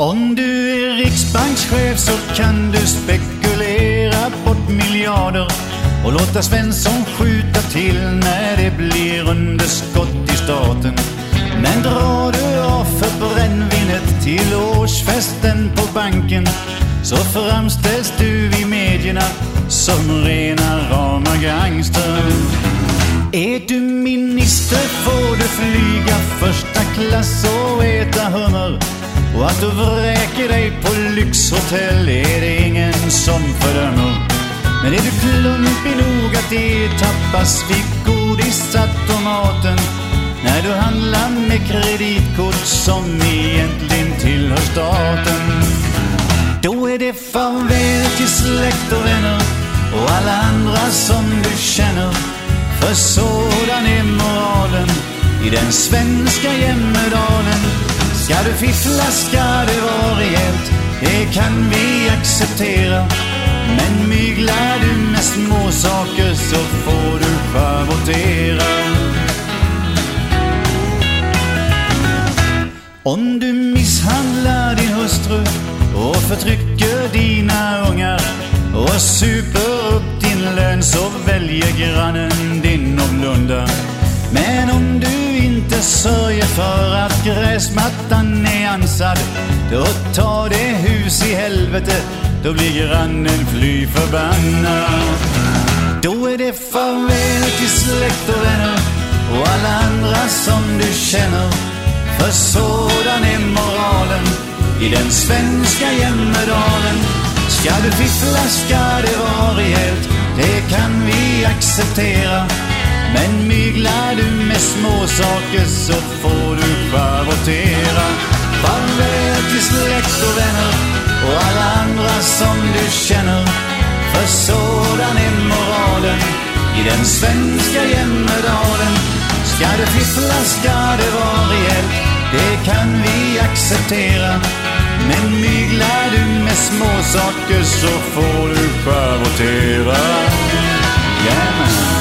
Om du är riksbankschef så kan du spekulera bort miljarder och låta Svensson skjuta till när det blir underskott i staten. Men drar du av för brännvinet till årsfesten på banken så framställs du i medierna som rena rama gangstern. Är du minister får du flyga första klass och äta hummer. Och att du vräker dig på lyxhotell är det ingen som fördömer. Men är du klumpig nog att det ertappas vid godisautomaten när du handlar med kreditkort som egentligen tillhör staten. Då är det farväl till släkt och vänner och alla andra som du känner. För sådan är moralen i den svenska Jämmerdalen. Ska du fiffla ska det vara rejält, det kan vi acceptera. Men myglar du med små saker så får du schavottera. Om du misshandlar din hustru och förtrycker dina ungar och super upp din lön så väljer grannen din och blundar. Men om du inte sörjer för att gräsmattan är ansad då tar det hus i helvete, då blir grannen fly förbannad. Då är det farväl till släkt och vänner och alla andra som du känner. För sådan är moralen i den svenska Jämmerdalen. Ska du fiffla ska det vara rejält, det kan vi acceptera. Men myglar du med småsaker så får du schavottera. Farväl till släkt och vänner och alla andra som du känner. För sådan är moralen i den svenska Jämmerdalen. Ska det fiffla ska det vara rejält, det kan vi acceptera. Men myglar du med småsaker så får du schavottera. Yeah.